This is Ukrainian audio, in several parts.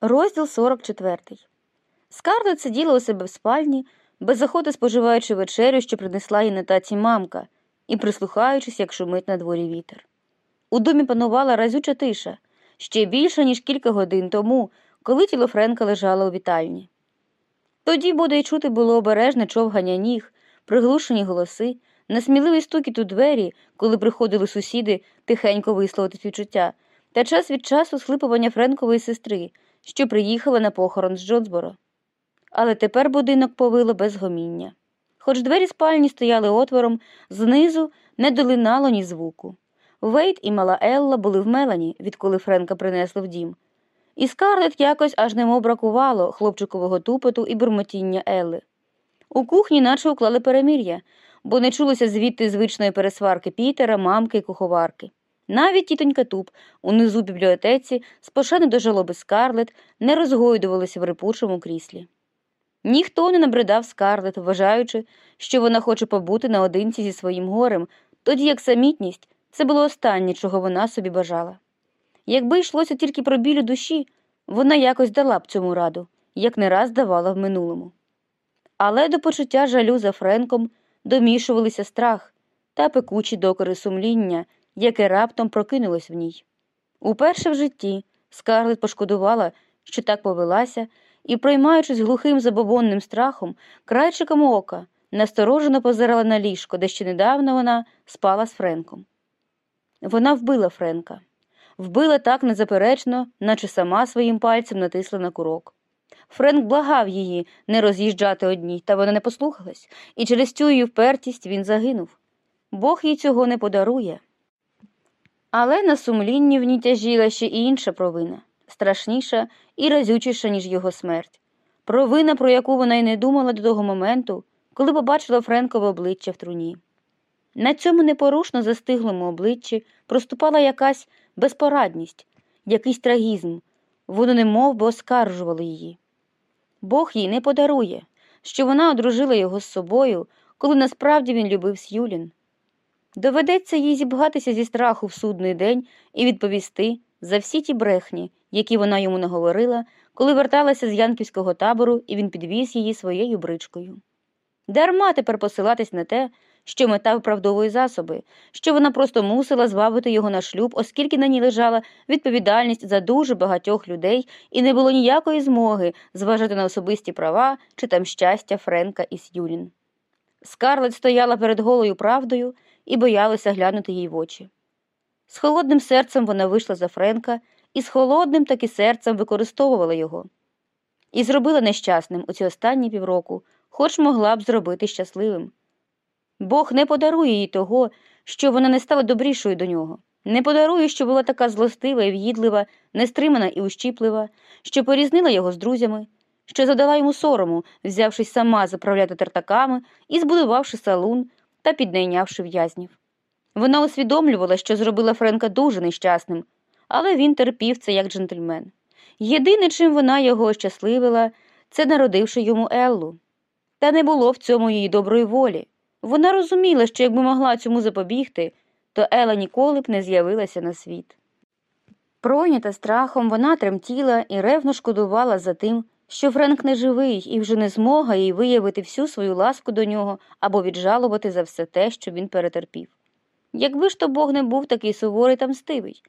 Розділ 44. Скарлет сиділа у себе в спальні, без охоти споживаючи вечерю, що принесла їй на таці мамка, і прислухаючись, як шумить на дворі вітер. У домі панувала разюча тиша, ще більше, ніж кілька годин тому, коли тіло Френка лежало у вітальні. Тоді буде й чути було обережне човгання ніг, приглушені голоси, несміливий стукіт у двері, коли приходили сусіди тихенько висловити співчуття, та час від часу схлипування Френкової сестри, що приїхала на похорон з Джонсборо. Але тепер будинок повило без гоміння. Хоч двері спальні стояли отвором, знизу не долинало ні звуку. Вейт і мала Елла були в Мелані, відколи Френка принесли в дім. І Скарлет якось аж немов бракувало хлопчикового тупоту і бурмотіння Елли. У кухні наче уклали перемір'я, бо не чулося звідти звичної пересварки Пітера, мамки і куховарки. Навіть тітонька Туп унизу бібліотеці, з пошани до жалоби Скарлет, не розгойдувалася в рипучому кріслі. Ніхто не набридав Скарлет, вважаючи, що вона хоче побути наодинці зі своїм горем, тоді як самітність це було останнє, чого вона собі бажала. Якби йшлося тільки про білю душі, вона якось дала б цьому раду, як не раз давала в минулому. Але до почуття жалю за Френком домішувалися страх та пекучі докори сумління, яке раптом прокинулось в ній. Уперше в житті Скарлет пошкодувала, що так повелася, і, проймаючись глухим забобонним страхом, крайчиком ока насторожено позирала на ліжко, де ще недавно вона спала з Френком. Вона вбила Френка, вбила так незаперечно, наче сама своїм пальцем натисла на курок. Френк благав її не роз'їжджати одній, та вона не послухалась, і через цю її впертість він загинув. Бог їй цього не подарує. Але на сумлінні в ній тяжіла ще і інша провина, страшніша і разючіша, ніж його смерть. Провина, про яку вона й не думала до того моменту, коли побачила Френкове обличчя в труні. На цьому непорушно застиглому обличчі проступала якась безпорадність, якийсь трагізм, воно немов би оскаржувало її. Бог їй не подарує, що вона одружила його з собою, коли насправді він любив Сюлін. Доведеться їй зібгатися зі страху в судний день і відповісти за всі ті брехні, які вона йому наговорила, коли верталася з янківського табору і він підвіз її своєю бричкою. Дарма тепер посилатись на те, що мета виправдовує засоби, що вона просто мусила звабити його на шлюб, оскільки на ній лежала відповідальність за дуже багатьох людей і не було ніякої змоги зважати на особисті права чи там щастя Френка і Сюлін. Скарлет стояла перед голою правдою і боялася глянути їй в очі. З холодним серцем вона вийшла за Френка і з холодним таки серцем використовувала його. І зробила нещасним у ці останні півроку, хоч могла б зробити щасливим. Бог не подарує їй того, що вона не стала добрішою до нього, не подарує, що була така злостива і в'їдлива, нестримана і ущіплива, що порізнила його з друзями, що задала йому сорому, взявшись сама заправляти тартаками і збудувавши салун та піднайнявши в'язнів. Вона усвідомлювала, що зробила Френка дуже нещасним, але він терпів це як джентльмен. Єдине, чим вона його ощасливила, це народивши йому Еллу. Та не було в цьому її доброї волі. Вона розуміла, що якби могла цьому запобігти, то Ела ніколи б не з'явилася на світ. Пройнята страхом, вона тремтіла і ревно шкодувала за тим, що Френк не живий і вже не змога їй виявити всю свою ласку до нього або віджалувати за все те, що він перетерпів. Якби ж то Бог не був такий суворий та мстивий,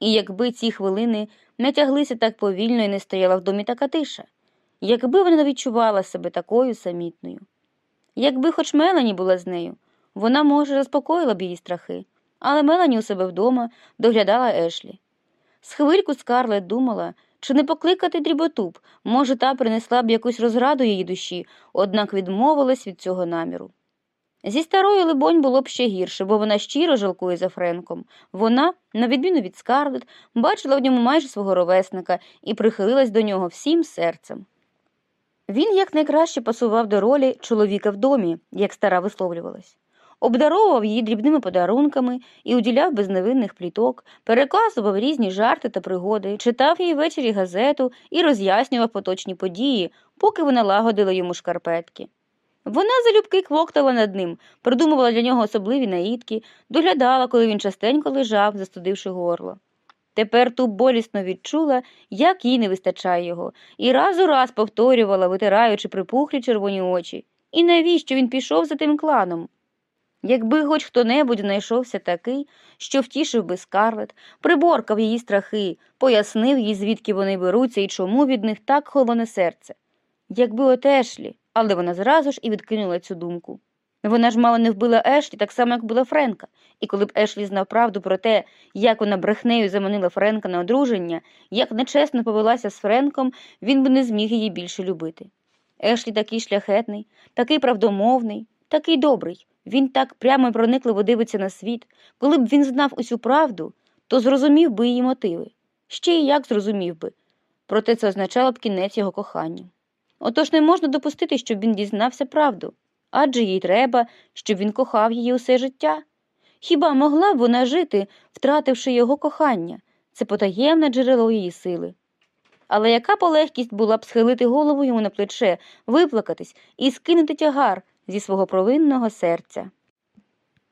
і якби ці хвилини не тяглися так повільно і не стояла в домі така тиша, якби вона не відчувала себе такою самітною. Якби хоч Мелані була з нею, вона, може, заспокоїла б її страхи, але Мелані у себе вдома доглядала Ешлі. З хвильку Скарлет думала, чи не покликати дріботуб, може, та принесла б якусь розраду її душі, однак відмовилась від цього наміру. Зі старою, либонь, було б ще гірше, бо вона щиро жалкує за Френком. Вона, на відміну від Скарлет, бачила в ньому майже свого ровесника і прихилилась до нього всім серцем. Він якнайкраще пасував до ролі чоловіка в домі, як стара висловлювалась, обдаровував її дрібними подарунками і уділяв безневинних пліток, переказував різні жарти та пригоди, читав їй ввечері газету і роз'яснював поточні події, поки вона лагодила йому шкарпетки. Вона залюбки квоктала над ним, придумувала для нього особливі наїдки, доглядала, коли він частенько лежав, застудивши горло. Тепер ту болісно відчула, як їй не вистачає його, і раз у раз повторювала, витираючи припухлі червоні очі. І навіщо він пішов за тим кланом? Якби хоч хто-небудь знайшовся такий, що втішив би скарлет, приборкав її страхи, пояснив їй, звідки вони беруться і чому від них так холоне серце. Якби от Ешлі, але вона зразу ж і відкинула цю думку. Вона ж мало не вбила Ешлі, так само, як вбила Френка, і коли б Ешлі знав правду про те, як вона брехнею заманила Френка на одруження, як нечесно повелася з Френком, він би не зміг її більше любити. Ешлі такий шляхетний, такий правдомовний, такий добрий. Він так прямо і проникливо дивиться на світ. Коли б він знав усю правду, то зрозумів би її мотиви. Ще й як зрозумів би. Проте це означало б кінець його коханню. Отож не можна допустити, щоб він дізнався правду, адже їй треба, щоб він кохав її усе життя. Хіба могла б вона жити, втративши його кохання? Це потаємне джерело її сили. Але яка полегкість була б схилити голову йому на плече, виплакатись і скинути тягар зі свого провинного серця.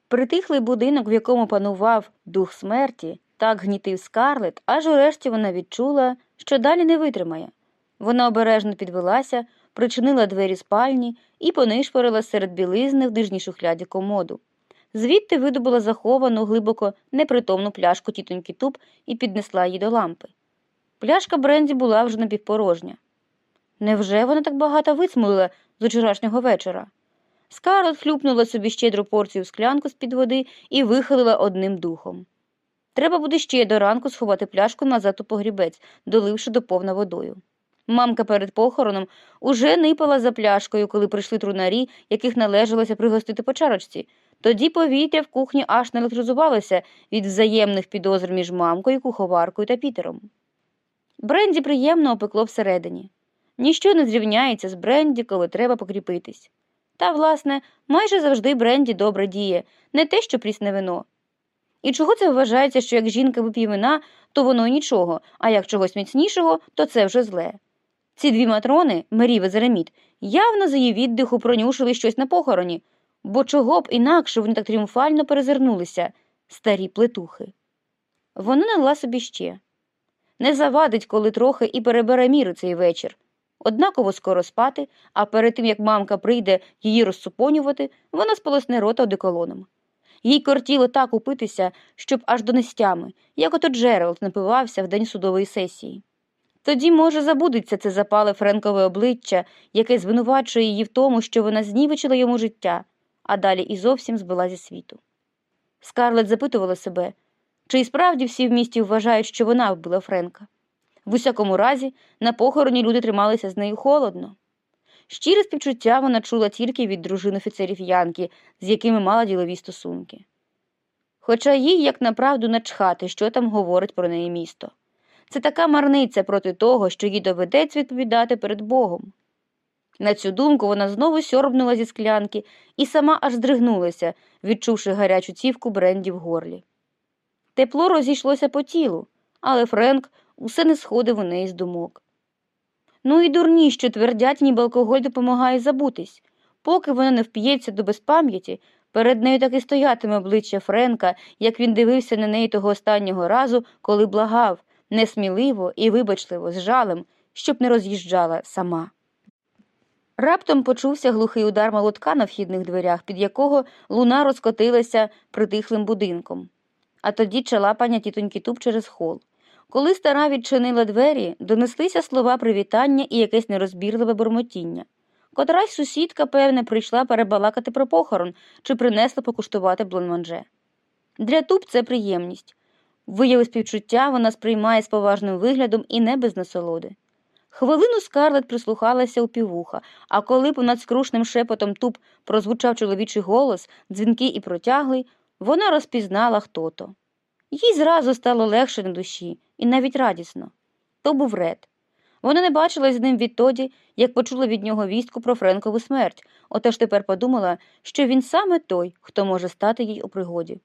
Притихлий будинок, в якому панував дух смерті, так гнітив скарлет, аж урешті вона відчула, що далі не витримає. Вона обережно підвелася, причинила двері спальні і понишпорила серед білизни в нижній шухляді комоду. Звідти видобула заховану глибоко непритомну пляшку тітоньки туб і піднесла її до лампи. Пляшка Бренді була вже напівпорожня. Невже вона так багато вицмулила з учорашнього вечора? Скарлет хлюпнула собі щедру порцію склянку з-під води і вихилила одним духом. Треба буде ще до ранку сховати пляшку назад у погрібець, доливши доповна водою. Мамка перед похороном уже нипала за пляшкою, коли прийшли трунарі, яких належалося пригостити по чарочці. Тоді повітря в кухні аж не електризувалося від взаємних підозр між мамкою, куховаркою та Пітером. Бренді приємно опекло всередині. Ніщо не зрівняється з Бренді, коли треба покріпитись. Та, власне, майже завжди Бренді добре діє, не те, що прісне вино. І чого це вважається, що як жінка вип'є вина, то воно нічого, а як чогось міцнішого, то це вже зле. Ці дві матрони, Мерів і Зереміт, явно за її віддиху пронюшили щось на похороні, бо чого б інакше вони так тріумфально перезирнулися, старі плетухи. Вона налила собі ще. Не завадить, коли трохи і перебере міри цей вечір. Однаково скоро спати, а перед тим як мамка прийде її розсупонювати, вона сполосне рота одеколоном. Їй кортіло так упитися, щоб аж до нестями, як ото Джеральд напивався в день судової сесії. Тоді, може, забудеться це запале Френкове обличчя, яке звинувачує її в тому, що вона знівечила йому життя, а далі і зовсім збила зі світу. Скарлет запитувала себе, чи і справді всі в місті вважають, що вона вбила Френка. В усякому разі, на похороні люди трималися з нею холодно. Щире співчуття вона чула тільки від дружин офіцерів Янки, з якими мала ділові стосунки. Хоча їй, як направду, начхати, що там говорить про неї місто. Це така марниця проти того, що їй доведеться відповідати перед Богом. На цю думку вона знову сьорбнула зі склянки і сама аж здригнулася, відчувши гарячу цівку бренді в горлі. Тепло розійшлося по тілу, але Френк усе не сходив у неї з думок. Ну і дурні, що твердять, ніби алкоголь допомагає забутись. Поки вона не вп'ється до безпам'яті, перед нею так і стоятиме обличчя Френка, як він дивився на неї того останнього разу, коли благав, несміливо і вибачливо, з жалем, щоб не роз'їжджала сама. Раптом почувся глухий удар молотка на вхідних дверях, під якого луна розкотилася притихлим будинком, а тоді чалапання тітоньки туп через хол. Коли стара відчинила двері, донеслися слова привітання і якесь нерозбірливе бурмотіння. Котрась сусідка, певне, прийшла перебалакати про похорон чи принесла покуштувати блонманже. Для туп це приємність. Вияви співчуття вона сприймає з поважним виглядом і не без насолоди. Хвилину скарлет прислухалася у півуха, а коли понад скрушним шепотом туп прозвучав чоловічий голос, дзвінкий і протяглий, вона розпізнала хто то. Їй зразу стало легше на душі і навіть радісно. То був Ред. Вона не бачилась з ним відтоді, як почула від нього вістку про Френкову смерть, отож тепер подумала, що він саме той, хто може стати їй у пригоді.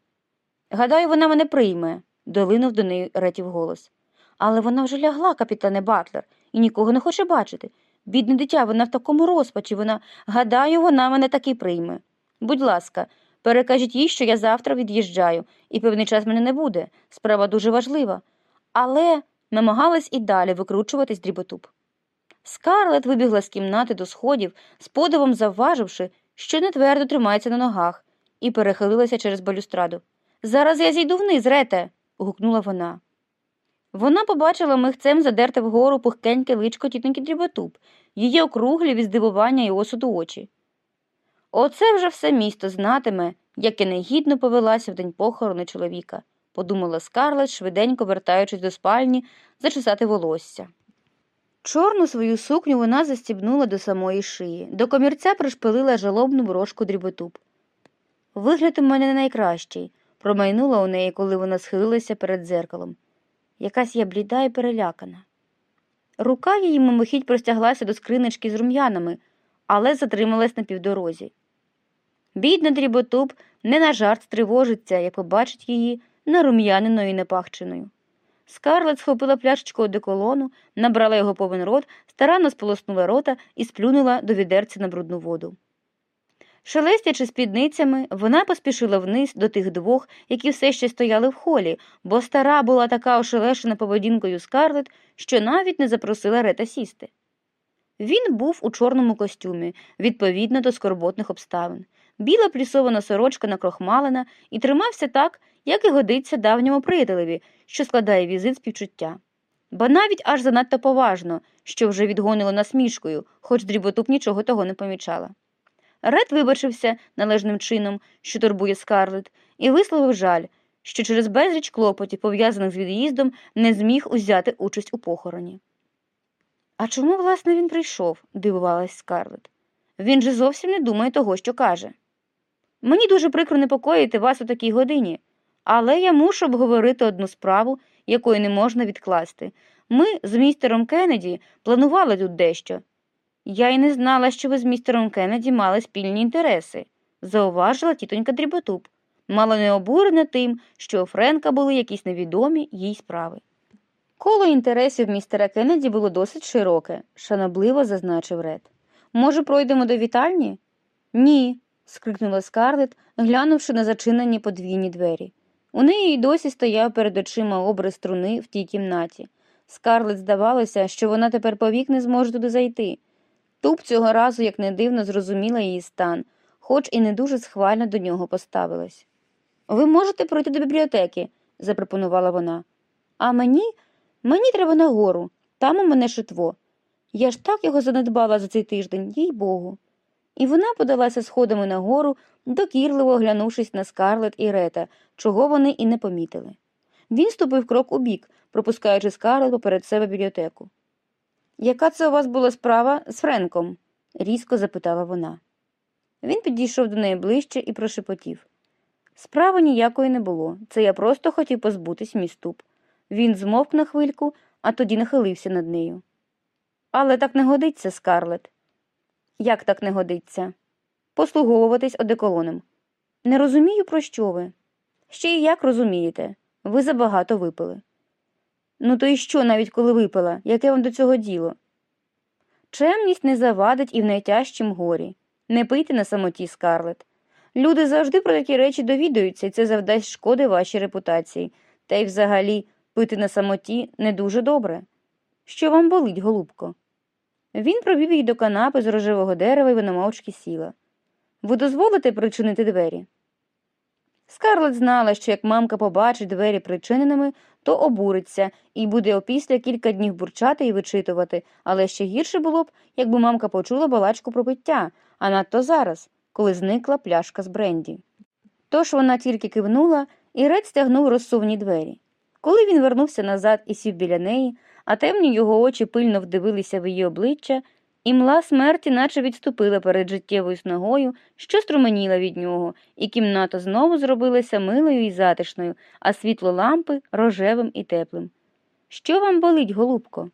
Гадаю, вона мене прийме, долинув до неї Ретів голос. Але вона вже лягла, капітане Батлер, і нікого не хоче бачити. Бідне дитя, вона в такому розпачі, вона, гадаю, вона мене таки прийме. Будь ласка, перекажіть їй, що я завтра від'їжджаю, і певний час мене не буде. Справа дуже важлива. але намагалась і далі викручуватись дріботуб. Скарлет вибігла з кімнати до сходів, з подивом завваживши, що не твердо тримається на ногах, і перехилилася через балюстраду. Зараз я зійду вниз, рете. гукнула вона. Вона побачила михцем задерте вгору пухкеньке личко тітоньки дріботуб, її округлі від здивування і осуду очі. Оце вже все місто знатиме, як я негідно повелася в день похорону чоловіка, подумала Скарлет, швиденько вертаючись до спальні, зачесати волосся. Чорну свою сукню вона застібнула до самої шиї, до комірця пришпилила жалобну брошку дріботуб. Вигляд у мене не найкращий, промайнула у неї, коли вона схилилася перед дзеркалом. Якась я бліда і перелякана. Рука її мимохідь простяглася до скринички з рум'янами, але затрималась на півдорозі. Бідна дріботуб не на жарт стривожиться, як побачить її нарум'яненою і непахченою. Скарлет схопила пляшечку одеколону, набрала його повен рот, старанно сполоснула рота і сплюнула до відерця на брудну воду. Шелестячи спідницями, вона поспішила вниз до тих двох, які все ще стояли в холі, бо стара була така ошелешена поведінкою Скарлет, що навіть не запросила Рета сісти. Він був у чорному костюмі, відповідно до скорботних обставин. Біла плісована сорочка накрохмалена і тримався так, як і годиться давньому приятелеві, що складає візит співчуття. Ба навіть аж занадто поважно, що вже відгонило насмішкою, хоч дріботуб нічого того не помічала. Ред вибачився належним чином, що турбує скарлет, і висловив жаль, що через безліч клопотів, пов'язаних з від'їздом, не зміг узяти участь у похороні. А чому, власне, він прийшов? дивувалась скарлет. Він же зовсім не думає того, що каже. Мені дуже прикро непокоїти вас у такій годині, але я мушу обговорити одну справу, якої не можна відкласти. Ми з містером Кеннеді планували тут дещо. Я й не знала, що ви з містером Кеннеді мали спільні інтереси, зауважила тітонька Дріботуб, мало не обурена тим, що у Френка були якісь невідомі їй справи. Коло інтересів містера Кеннеді було досить широке, шанобливо зазначив Ред. Може, пройдемо до вітальні? Ні, скрикнула Скарлет, глянувши на зачинені подвійні двері. У неї й досі стояв перед очима образ струни в тій кімнаті. Скарлет здавалося, що вона тепер повік не зможе туди зайти. Туб цього разу, як не дивно, зрозуміла її стан, хоч і не дуже схвально до нього поставилась. Ви можете пройти до бібліотеки, запропонувала вона. А мені мені треба нагору, там у мене шитво. Я ж так його занедбала за цей тиждень, їй богу. І вона подалася сходами нагору, докірливо оглянувшись на скарлет і рета, чого вони і не помітили. Він ступив крок у бік, пропускаючи скарлет поперед себе бібліотеку. Яка це у вас була справа з Френком? різко запитала вона. Він підійшов до неї ближче і прошепотів. Справи ніякої не було. Це я просто хотів позбутись мій ступ. Він змовк на хвильку, а тоді нахилився над нею. Але так не годиться, Скарлет. Як так не годиться? Послуговуватись одеколоном. Не розумію, про що ви. Ще й як розумієте? Ви забагато випили. Ну, то і що, навіть коли випила, яке вам до цього діло? Чемність не завадить і в найтяжчім горі. Не пийте на самоті, Скарлет. Люди завжди про такі речі довідуються, і це завдасть шкоди вашій репутації, та й взагалі пити на самоті не дуже добре. Що вам болить, голубко? Він провів її до канапи з рожевого дерева і вона мовчки сіла. Ви дозволите причинити двері? Скарлет знала, що як мамка побачить двері причиненими, то обуриться і буде опісля кілька днів бурчати і вичитувати, але ще гірше було б, якби мамка почула балачку про пиття, а надто зараз, коли зникла пляшка з бренді. Тож вона тільки кивнула, і Ред стягнув розсувні двері. Коли він вернувся назад і сів біля неї, а темні його очі пильно вдивилися в її обличчя, і мла смерті наче відступила перед життєвою снагою, що струменіла від нього, і кімната знову зробилася милою і затишною, а світло лампи рожевим і теплим. Що вам болить, голубко?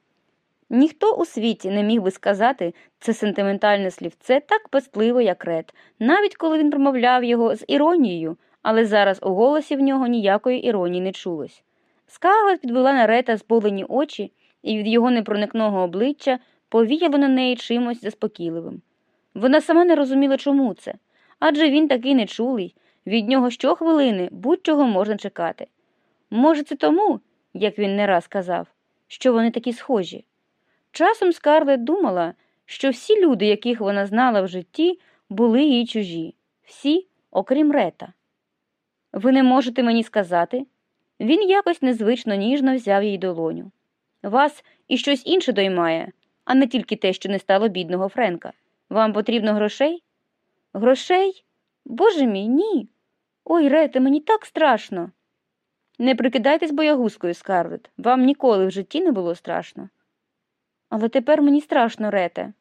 Ніхто у світі не міг би сказати це сентиментальне слівце так пестливо, як ред, навіть коли він промовляв його з іронією, але зараз у голосі в нього ніякої іронії не чулось. Скарлет підвела на рета зболені очі, і від його непроникного обличчя повіяло на неї чимось заспокійливим. Вона сама не розуміла, чому це, адже він такий нечулий, від нього щохвилини будь-чого можна чекати. Може, це тому як він не раз казав, що вони такі схожі. Часом Скарлет думала, що всі люди, яких вона знала в житті, були їй чужі, всі, окрім Рета. Ви не можете мені сказати? Він якось незвично ніжно взяв їй долоню. Вас і щось інше доймає, а не тільки те, що не стало бідного Френка. Вам потрібно грошей? Грошей? Боже мій, ні. Ой, Рете, мені так страшно. Не прикидайтесь боягузкою, Скарлет. Вам ніколи в житті не було страшно. Але тепер мені страшно, Рете.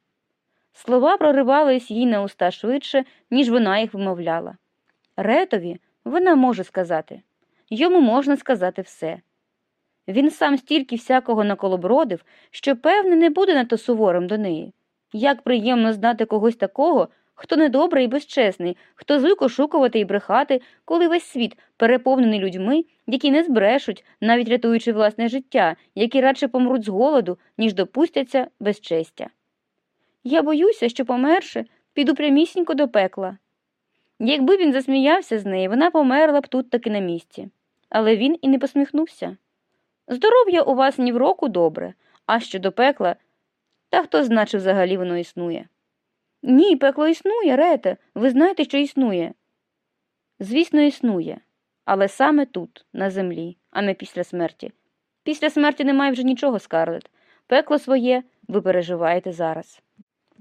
Слова проривались їй на уста швидше, ніж вона їх вимовляла. Ретові вона може сказати. Йому можна сказати все. Він сам стільки всякого наколобродив, що, певне, не буде надто суворим до неї. Як приємно знати когось такого, хто недобрий і безчесний, хто звик ошукувати і брехати, коли весь світ переповнений людьми, які не збрешуть, навіть рятуючи власне життя, які радше помруть з голоду, ніж допустяться безчестя. Я боюся, що, померши, піду прямісінько до пекла. Якби він засміявся з неї, вона померла б тут таки на місці. Але він і не посміхнувся. Здоров'я у вас ні в року добре, а щодо пекла, та хто значить взагалі воно існує? Ні, пекло існує, Рете, ви знаєте, що існує. Звісно, існує, але саме тут, на землі, а не після смерті. Після смерті немає вже нічого, Скарлет. Пекло своє ви переживаєте зараз.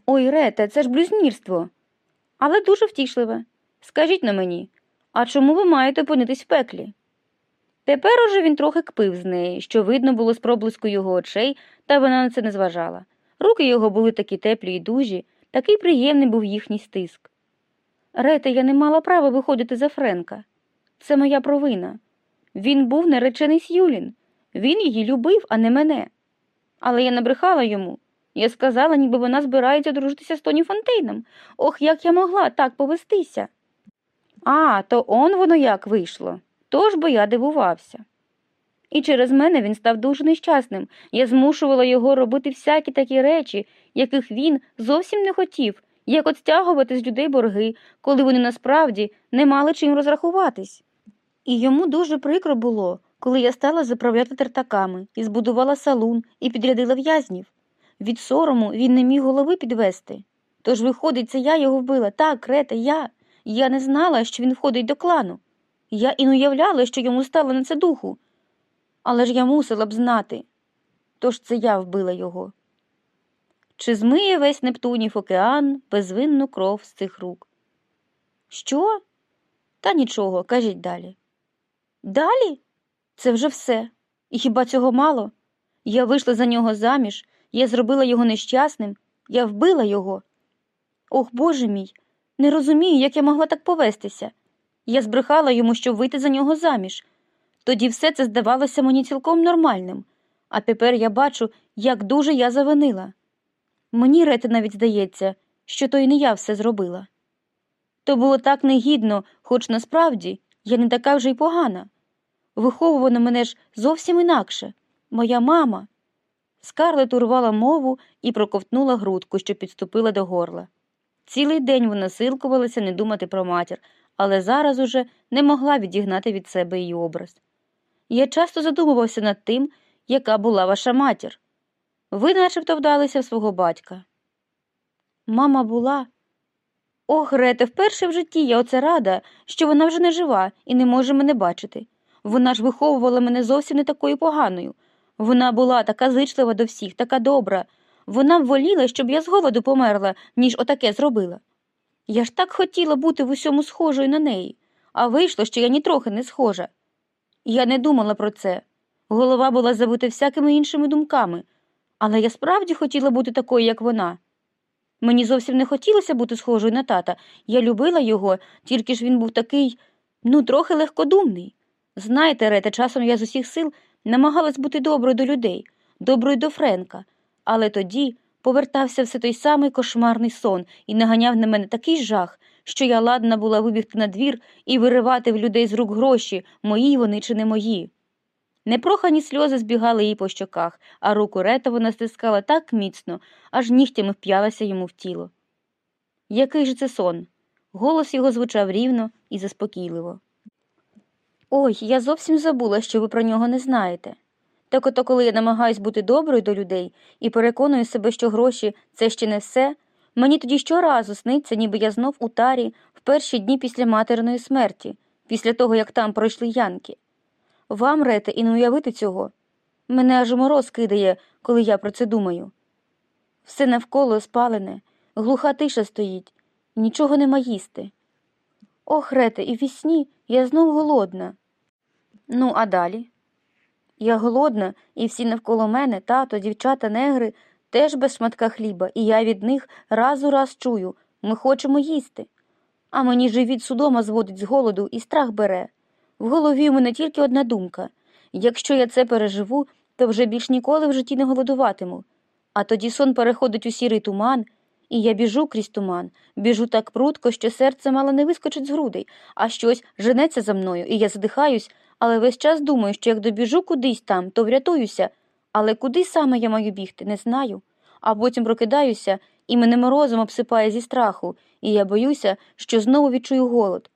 Ой, Рете, це ж блюзнірство. Але дуже втішливе. Скажіть на мені, а чому ви маєте опинитись в пеклі? Тепер уже він трохи кпив з неї, що видно було з проблиску його очей, та вона на це не зважала. Руки його були такі теплі і дужі, такий приємний був їхній стиск. Рете, я не мала права виходити за Френка. Це моя провина. Він був наречений Сюлін. Він її любив, а не мене. Але я набрехала йому. Я сказала, ніби вона збирається дружитися з Тоні Фонтейном. Ох, як я могла так повестися. А, то он воно як вийшло. Тож бо я дивувався. І через мене він став дуже нещасним. Я змушувала його робити всякі такі речі, яких він зовсім не хотів, як от стягувати з людей борги, коли вони насправді не мали чим розрахуватись. І йому дуже прикро було, коли я стала заправляти тертаками і збудувала салун і підрядила в'язнів. Від сорому він не міг голови підвести. Тож, виходить, це я його вбила. Так, Крета, я. Я не знала, що він входить до клану. Я і не уявляла, що йому стало на це духу. Але ж я мусила б знати. Тож це я вбила його. Чи змиє весь Нептунів океан безвинну кров з цих рук? Що? Та нічого, кажіть далі. Далі? Це вже все. І хіба цього мало? Я вийшла за нього заміж, я зробила його нещасним, я вбила його. Ох, Боже мій, не розумію, як я могла так повестися. Я збрехала йому, щоб вийти за нього заміж. Тоді все це здавалося мені цілком нормальним, а тепер я бачу, як дуже я завинила. Мені Рете навіть здається, що то і не я все зробила. То було так негідно, хоч насправді я не така вже й погана. Виховувано мене ж зовсім інакше. Моя мама. Скарлет урвала мову і проковтнула грудку, що підступила до горла. Цілий день вона силкувалася не думати про матір, але зараз уже не могла відігнати від себе її образ. Я часто задумувався над тим, яка була ваша матір. Ви начебто вдалися в свого батька. Мама була. Ох, Рете, вперше в житті я оце рада, що вона вже не жива і не може мене бачити. Вона ж виховувала мене зовсім не такою поганою. Вона була така зичлива до всіх, така добра. Вона б воліла, щоб я з голоду померла, ніж отаке зробила. Я ж так хотіла бути в усьому схожою на неї, а вийшло, що я нітрохи не схожа. Я не думала про це. Голова була забита всякими іншими думками, але я справді хотіла бути такою, як вона. Мені зовсім не хотілося бути схожою на тата. Я любила його, тільки ж він був такий, ну, трохи легкодумний. Знаєте, Рете, часом я з усіх сил намагалась бути доброю до людей, доброю до Френка, але тоді повертався все той самий кошмарний сон і наганяв на мене такий жах, що я ладна була вибігти на двір і виривати в людей з рук гроші, мої вони чи не мої. Непрохані сльози збігали їй по щоках, а руку Рета вона стискала так міцно, аж нігтями вп'ялася йому в тіло. Який же це сон? Голос його звучав рівно і заспокійливо. Ой, я зовсім забула, що ви про нього не знаєте. Так ото, коли я намагаюсь бути доброю до людей і переконую себе, що гроші це ще не все, мені тоді щоразу сниться, ніби я знов у тарі в перші дні після материної смерті, після того, як там пройшли янки. Вам, Рете, і не уявити цього. Мене аж мороз кидає, коли я про це думаю. Все навколо спалене, глуха тиша стоїть, нічого нема їсти. Ох, Рете, і вісні я знов голодна. Ну, а далі? Я голодна, і всі навколо мене, тато, дівчата, негри, теж без шматка хліба, і я від них раз у раз чую ми хочемо їсти. А мені живіт судома зводить з голоду і страх бере. В голові у мене тільки одна думка якщо я це переживу, то вже більш ніколи в житті не голодуватиму. А тоді сон переходить у сірий туман, і я біжу крізь туман, біжу так прудко, що серце мало не вискочить з грудей, а щось женеться за мною, і я задихаюсь, але весь час думаю, що як добіжу кудись там, то врятуюся. Але куди саме я маю бігти, не знаю. А потім прокидаюся, і мене морозом обсипає зі страху, і я боюся, що знову відчую голод.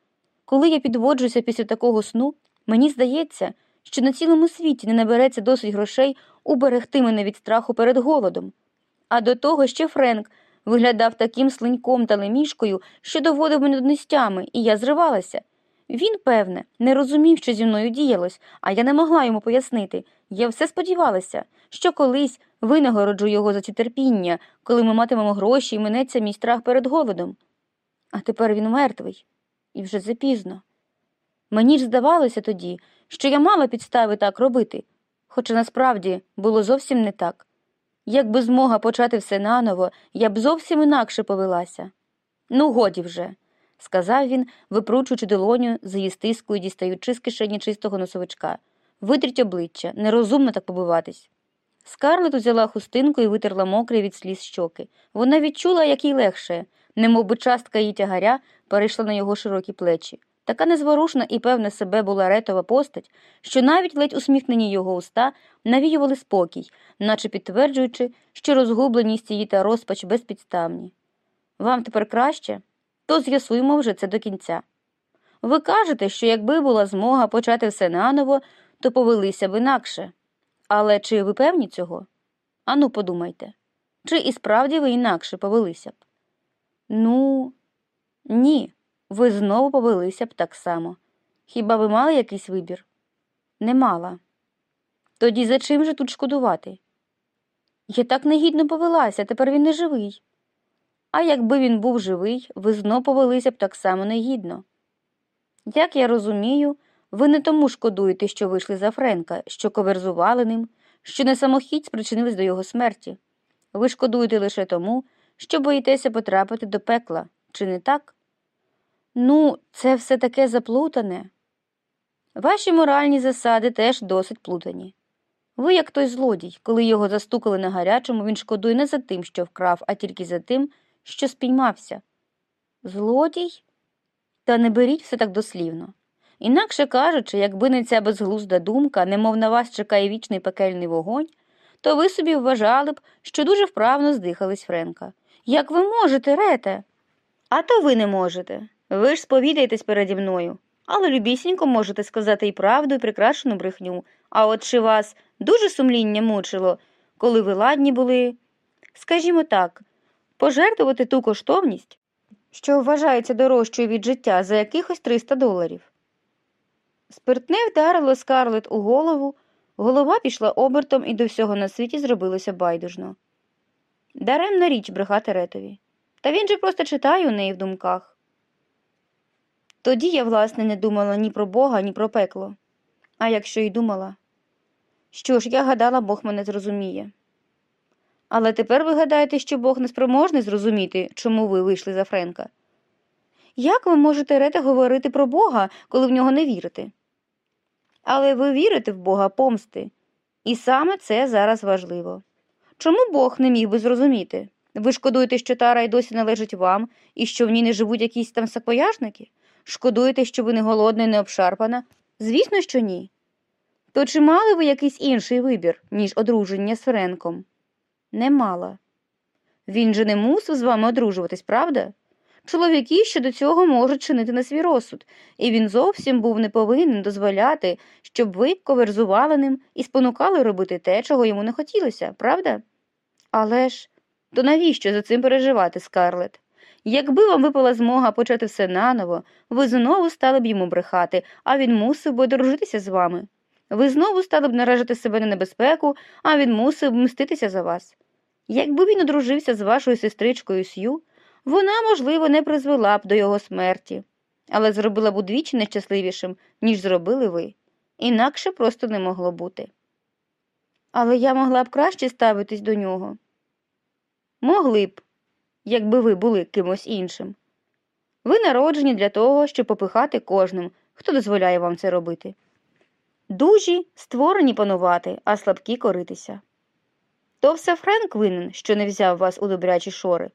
Коли я підводжуся після такого сну, мені здається, що на цілому світі не набереться досить грошей уберегти мене від страху перед голодом. А до того ще Френк виглядав таким слиньком та лемішкою, що доводив мене до нестями, і я зривалася. Він, певне, не розумів, що зі мною діялось, а я не могла йому пояснити. Я все сподівалася, що колись винагороджу його за ці терпіння, коли ми матимемо гроші і минеться мій страх перед голодом. А тепер він мертвий, і вже запізно. Мені ж здавалося тоді, що я мала підстави так робити, хоча насправді було зовсім не так. Якби змога почати все наново, я б зовсім інакше повелася. Ну, годі вже, сказав він, випручуючи долоню з її стискою, дістаючи з кишені чистого носовичка. Витріть обличчя, нерозумно так побиватись. Скарлет узяла хустинку і витерла мокрі від сліз щоки. Вона відчула, як їй легше, немов би частка її тягаря перейшла на його широкі плечі. Така незворушна і певна себе була ретова постать, що навіть ледь усміхнені його уста навіювали спокій, наче підтверджуючи, що розгубленість її та розпач безпідставні. Вам тепер краще? То з'ясуємо вже це до кінця. Ви кажете, що якби була змога почати все наново, то повелися б інакше. Але чи ви певні цього? Ану, подумайте, чи і справді ви інакше повелися б? Ну, ні, ви знову повелися б так само. Хіба ви мали якийсь вибір? Не мала. Тоді за чим же тут шкодувати? Я так негідно повелася, тепер він не живий. А якби він був живий, ви знов повелися б так само негідно. Як я розумію, ви не тому шкодуєте, що вийшли за Френка, що коверзували ним, що не самохідь спричинились до його смерті. Ви шкодуєте лише тому, що боїтеся потрапити до пекла, чи не так? Ну, це все таке заплутане. Ваші моральні засади теж досить плутані. Ви, як той злодій, коли його застукали на гарячому, він шкодує не за тим, що вкрав, а тільки за тим, що спіймався. Злодій? Та не беріть все так дослівно. Інакше кажучи, якби не ця безглузда думка, немов на вас чекає вічний пекельний вогонь, то ви собі вважали б, що дуже вправно здихались Френка. Як ви можете, Рете? А то ви не можете. Ви ж сповідаєтесь переді мною. Але любісінько можете сказати і правду, і прикрашену брехню. А от чи вас дуже сумління мучило, коли ви ладні були, скажімо так, пожертвувати ту коштовність, що вважається дорожчою від життя за якихось 300 доларів. Спиртне вдарило скарлет у голову, голова пішла обертом і до всього на світі зробилося байдужно. Даремна річ брехати Ретові. Та він же просто читає у неї в думках. Тоді я, власне, не думала ні про Бога, ні про пекло. А якщо й думала. Що ж, я гадала, Бог мене зрозуміє. Але тепер ви гадаєте, що Бог не спроможний зрозуміти, чому ви вийшли за Френка. Як ви можете Рете говорити про Бога, коли в нього не вірите? Але ви вірите в Бога помсти, і саме це зараз важливо. Чому Бог не міг би зрозуміти? Ви шкодуєте, що тара й досі належить вам, і що в ній не живуть якісь там саквояжники? Шкодуєте, що ви не голодна і не обшарпана? Звісно, що ні. То чи мали ви якийсь інший вибір, ніж одруження з Френком? Не мала. Він же не мусив з вами одружуватись, правда? Чоловіки щодо цього можуть чинити на свій розсуд, і він зовсім був не повинен дозволяти, щоб ви коверзували ним і спонукали робити те, чого йому не хотілося, правда? Але ж то навіщо за цим переживати, Скарлет? Якби вам випала змога почати все наново, ви знову стали б йому брехати, а він мусив би одружитися з вами. Ви знову стали б наражати себе на небезпеку, а він мусив б мститися за вас. Якби він одружився з вашою сестричкою Сью, вона, можливо, не призвела б до його смерті, але зробила б удвічі нещасливішим, ніж зробили ви. Інакше просто не могло бути. Але я могла б краще ставитись до нього. Могли б, якби ви були кимось іншим. Ви народжені для того, щоб попихати кожним, хто дозволяє вам це робити. Дужі створені панувати, а слабкі коритися. То все Френк винен, що не взяв вас у добрячі шори.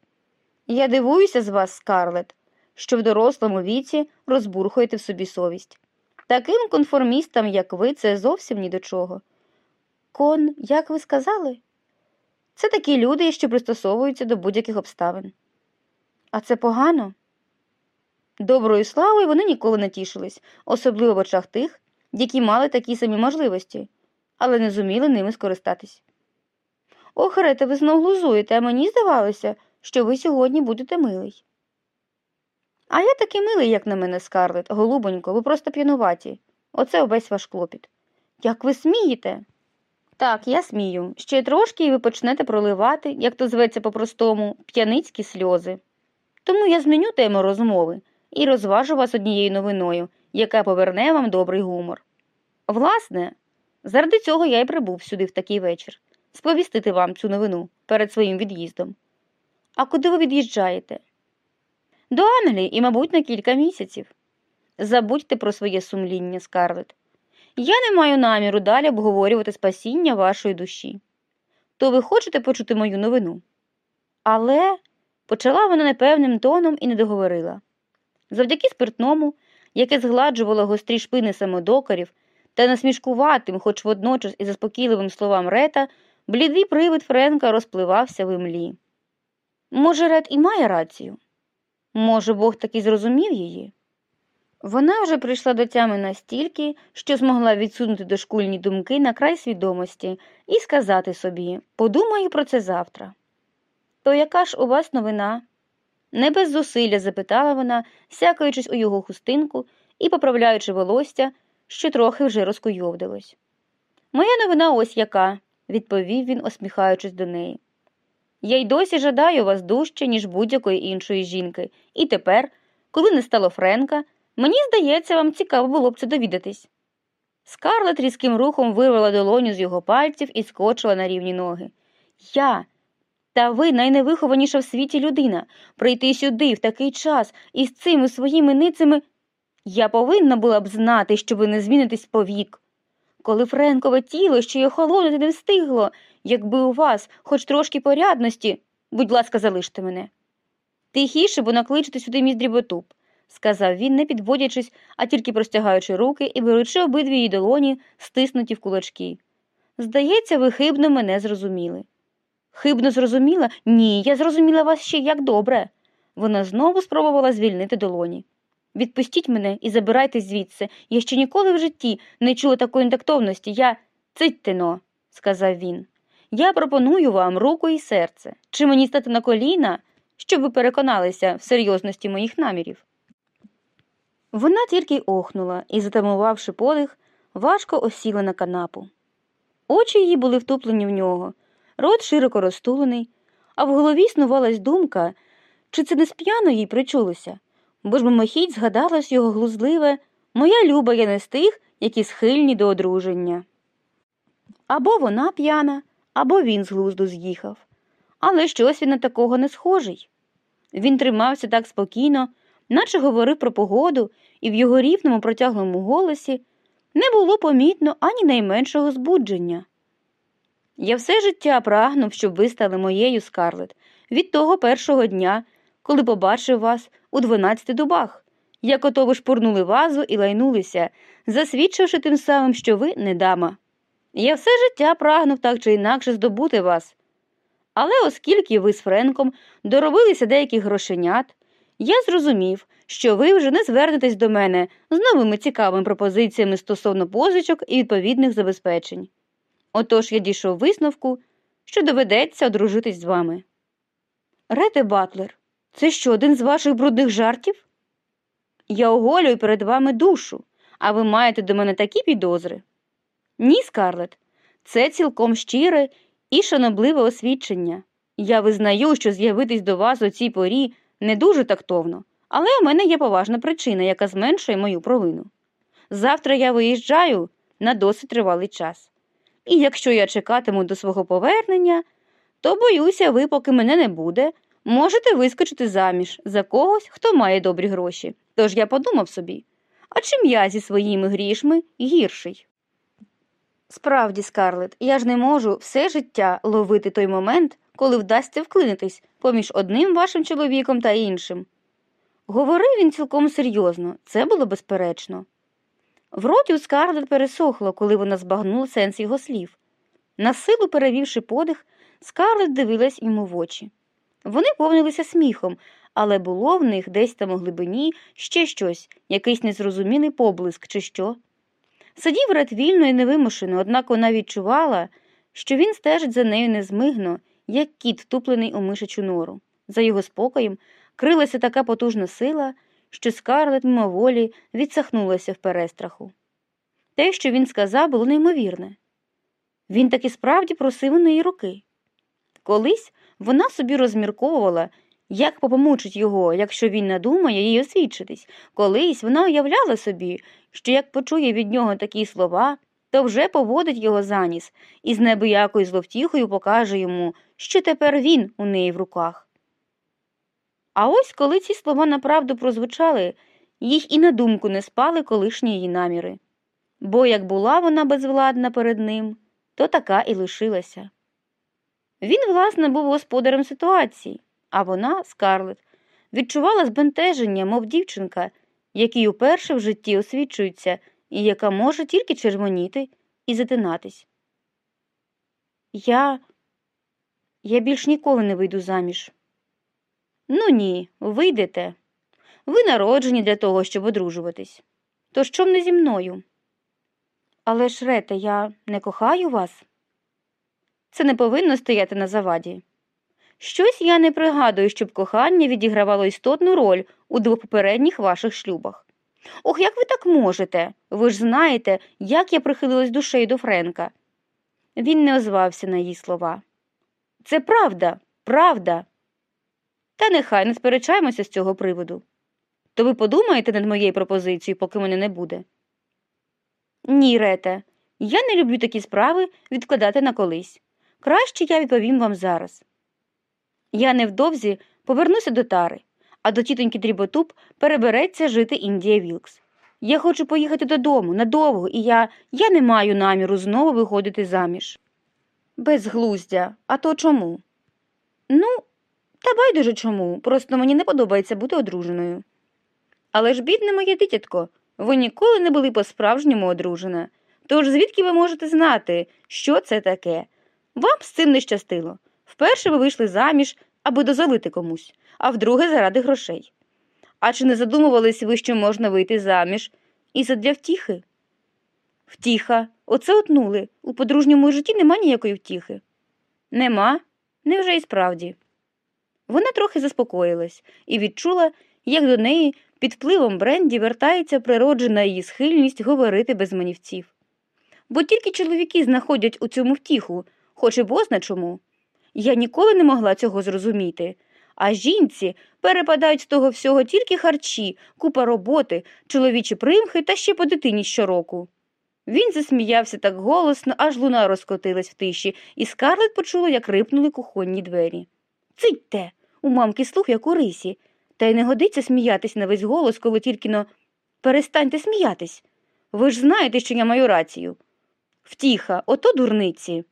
Я дивуюся з вас, Скарлет, що в дорослому віці розбурхуєте в собі совість. Таким конформістам, як ви, це зовсім ні до чого. Кон, як ви сказали? Це такі люди, що пристосовуються до будь-яких обставин. А це погано. Доброю славою вони ніколи не тішились, особливо в очах тих, які мали такі самі можливості, але не зуміли ними скористатись. Ох, Рете, ви знов глузуєте, а мені здавалося, що ви сьогодні будете милий. А я такий милий, як на мене, Скарлет, голубонько, ви просто п'януваті. Оце увесь ваш клопіт. Як ви смієте? Так, я смію. Ще трошки і ви почнете проливати, як то зветься по-простому, п'яницькі сльози. Тому я зміню тему розмови і розважу вас однією новиною, яка поверне вам добрий гумор. Власне, заради цього я й прибув сюди в такий вечір сповістити вам цю новину перед своїм від'їздом. А куди ви від'їжджаєте? До Англії і, мабуть, на кілька місяців. Забудьте про своє сумління, Скарлет. Я не маю наміру далі обговорювати спасіння вашої душі. То ви хочете почути мою новину? Але почала вона непевним тоном і не договорила. Завдяки спиртному, яке згладжувало гострі шпини самодокарів та насмішкуватим, хоч водночас і заспокійливим словам Рета, блідий привид Френка розпливався в імлі. Може, Ред і має рацію? Може, Бог таки зрозумів її? Вона вже прийшла до тями настільки, що змогла відсунути дошкульні думки на край свідомості і сказати собі подумаю про це завтра. То яка ж у вас новина? Не без зусилля запитала вона, сякаючись у його хустинку і поправляючи волосся, що трохи вже розкуйовдилось. Моя новина ось яка, відповів він, усміхаючись до неї. Я й досі жадаю вас дужче, ніж будь-якої іншої жінки, і тепер, коли не стало Френка, мені здається, вам цікаво було б це довідатись. Скарлет різким рухом вирвала долоню з його пальців і скочила на рівні ноги. Я, та ви найневихованіша в світі людина, прийти сюди в такий час із цими своїми ницями. Я повинна була б знати, що ви не змінитесь повік. Коли Френкове тіло ще й охолонути не встигло, якби у вас хоч трошки порядності, будь ласка, залиште мене. Тихіше, бо накличете сюди мій дріботуб, сказав він, не підводячись, а тільки простягаючи руки і беручи обидві її долоні, стиснуті в кулачки. Здається, ви хибно мене зрозуміли. Хибно зрозуміла? Ні, я зрозуміла вас ще як добре. Вона знову спробувала звільнити долоні. Відпустіть мене і забирайте звідси. Я ще ніколи в житті не чула такої тактовності. Я цитьте но, сказав він. Я пропоную вам руку і серце. Чи мені стати на коліна, щоб ви переконалися в серйозності моїх намірів? Вона тільки охнула і, затамувавши подих, важко осіла на канапу. Очі її були втуплені в нього, рот широко розтулений, а в голові снувалась думка, чи це не сп'яно їй причулося, бо ж мимохідь згадалось його глузливе Моя люба я не з тих, які схильні до одруження. Або вона п'яна, або він з глузду з'їхав. Але щось він на такого не схожий. Він тримався так спокійно, наче говорив про погоду, і в його рівному протяглому голосі не було помітно ані найменшого збудження. Я все життя прагнув, щоб ви стали моєю, Скарлет, від того першого дня, коли побачив вас у дванадцяти дубах, як ото ви шпурнули вазу і лайнулися, засвідчивши тим самим, що ви не дама. Я все життя прагнув так чи інакше здобути вас. Але оскільки ви з Френком доробилися деяких грошенят, Я зрозумів, що ви вже не звернетесь до мене з новими цікавими пропозиціями стосовно позичок і відповідних забезпечень. Отож я дійшов висновку, що доведеться одружитись з вами. Рете Батлер, це що, один з ваших брудних жартів? Я оголюю перед вами душу, а ви маєте до мене такі підозри. Ні, Скарлет, це цілком щире і шанобливе освідчення. Я визнаю, що з'явитись до вас у цій порі не дуже тактовно, але у мене є поважна причина, яка зменшує мою провину. Завтра я виїжджаю на досить тривалий час. І якщо я чекатиму до свого повернення, то боюся, ви, поки мене не буде, можете вискочити заміж за когось, хто має добрі гроші. Тож я подумав собі, а чим я зі своїми грішми гірший? Справді, Скарлет, я ж не можу все життя ловити той момент, коли вдасться вклинитись поміж одним вашим чоловіком та іншим. Говорив він цілком серйозно, це було безперечно. В роті у Скарлет пересохло, коли вона збагнула сенс його слів. На силу перевівши подих, Скарлет дивилась йому в очі. Вони повнилися сміхом, але було в них десь там у глибині ще щось, якийсь незрозумілий поблиск, чи що. Сидів Ред вільно і невимушено, однак вона відчувала, що він стежить за нею незмигно, як кіт, втуплений у мишачу нору. За його спокоєм крилася така потужна сила, що скарлет мимоволі відсахнулася в перестраху. Те, що він сказав, було неймовірне. Він таки справді просив у неї руки. Колись вона собі розмірковувала, як попомучить його, якщо він надумає їй освідчитись. Колись вона уявляла собі, що як почує від нього такі слова, то вже поводить його заніс і з небиякою зловтіхою покаже йому, що тепер він у неї в руках. А ось коли ці слова направду прозвучали, їх і на думку не спали колишні її наміри. Бо як була вона безвладна перед ним, то така і лишилася. Він, власне, був господарем ситуації, а вона, Скарлет, відчувала збентеження, мов дівчинка, якій уперше в житті освічується і яка може тільки червоніти і затинатись. Я Я більш ніколи не вийду заміж. Ну ні, вийдете. Ви народжені для того, щоб одружуватись. То що не зі мною? Але ж, Рете, я не кохаю вас. Це не повинно стояти на заваді. Щось я не пригадую, щоб кохання відігравало істотну роль у двох попередніх ваших шлюбах. Ох, як ви так можете? Ви ж знаєте, як я прихилилась душею до Френка. Він не озвався на її слова. Це правда, правда. Та нехай не сперечаємося з цього приводу. То ви подумаєте над моєю пропозицією, поки мене не буде? Ні, Рете, я не люблю такі справи відкладати на колись. Краще я відповім вам зараз. Я невдовзі повернуся до тари, а до тітоньки Дріботуб перебереться жити Індія Вілкс. Я хочу поїхати додому надовго, і я я не маю наміру знову виходити заміж. Безглуздя, а то чому? Ну, та байдуже чому, просто мені не подобається бути одруженою. Але ж, бідне моє дитятко, ви ніколи не були по справжньому одружена. Тож звідки ви можете знати, що це таке? Вам з цим не щастило. Вперше ви вийшли заміж, аби дозволити комусь, а вдруге заради грошей. А чи не задумувались ви, що можна вийти заміж і задля втіхи? Втіха, оце отнули. У подружньому житті нема ніякої втіхи. Нема, невже і справді. Вона трохи заспокоїлась і відчула, як до неї під впливом Бренді вертається природжена її схильність говорити без манівців. Бо тільки чоловіки знаходять у цьому втіху, хоч і бозна чому. Я ніколи не могла цього зрозуміти. А жінці перепадають з того всього тільки харчі, купа роботи, чоловічі примхи та ще по дитині щороку. Він засміявся так голосно, аж луна розкотилась в тиші, і скарлет почула, як рипнули кухонні двері. Цитьте, у мамки слух, як у рисі, та й не годиться сміятись на весь голос, коли тільки но перестаньте сміятись. Ви ж знаєте, що я маю рацію. Втіха, ото дурниці.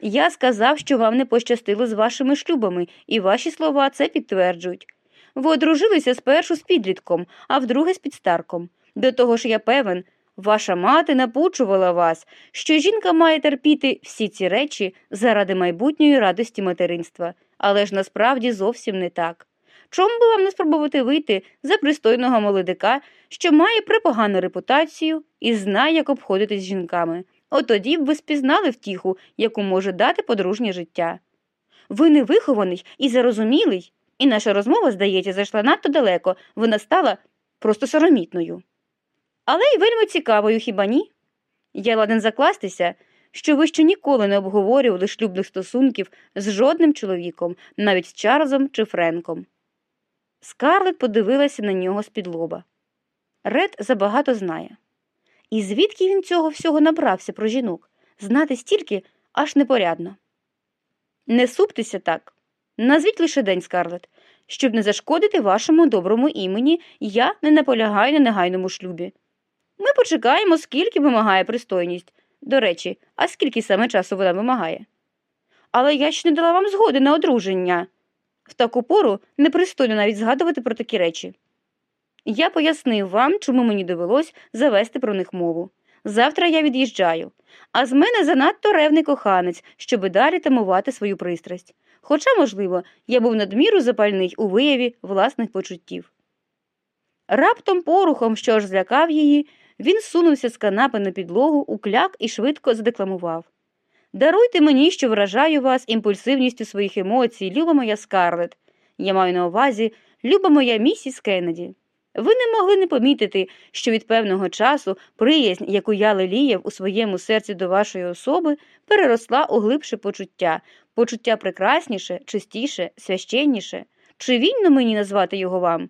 Я сказав, що вам не пощастило з вашими шлюбами, і ваші слова це підтверджують. Ви одружилися спершу з підлітком, а вдруге з підстарком. До того ж, я певен, ваша мати напучувала вас, що жінка має терпіти всі ці речі заради майбутньої радості материнства, але ж насправді зовсім не так. Чому би вам не спробувати вийти за пристойного молодика, що має припогану репутацію і знає, як обходитись з жінками? От тоді б ви спізнали втіху, яку може дати подружнє життя. Ви невихований і зарозумілий, і наша розмова, здається, зайшла надто далеко, вона стала просто соромітною. Але й вельми цікавою, хіба ні? Я ладен закластися, що ви ще ніколи не обговорювали шлюбних стосунків з жодним чоловіком, навіть з Чарльзом чи Френком. Скарлет подивилася на нього з-під лоба. Ред забагато знає. І звідки він цього всього набрався про жінок? Знати стільки аж непорядно. Не суптеся так. Назвіть лише день, Скарлет. Щоб не зашкодити вашому доброму імені, я не наполягаю на негайному шлюбі. Ми почекаємо, скільки вимагає пристойність. До речі, а скільки саме часу вона вимагає? Але я ще не дала вам згоди на одруження. В таку пору непристойно навіть згадувати про такі речі. Я пояснив вам, чому мені довелось завести про них мову. Завтра я від'їжджаю, а з мене занадто ревний коханець, щоби далі тамувати свою пристрасть. Хоча, можливо, я був надміру запальний у вияві власних почуттів. Раптом порухом, що аж злякав її, він сунувся з канапи на підлогу, укляк і швидко задекламував. Даруйте мені, що вражаю вас імпульсивністю своїх емоцій, люба моя Скарлет. Я маю на увазі, люба моя місіс Кеннеді. Ви не могли не помітити, що від певного часу приязнь, яку я леліяв у своєму серці до вашої особи, переросла у глибше почуття, почуття прекрасніше, чистіше, священніше. Чи вільно мені назвати його вам?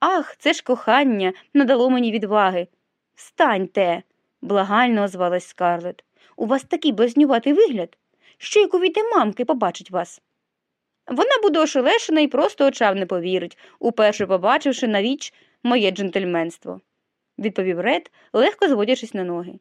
Ах, це ж кохання надало мені відваги. Встаньте, благально озвалась Скарлет. У вас такий блазнюватий вигляд, що як увійде мамки, побачить вас. Вона буде ошелешена і просто очам не повірить, уперше побачивши навіч моє джентльменство, відповів Ред, легко зводячись на ноги.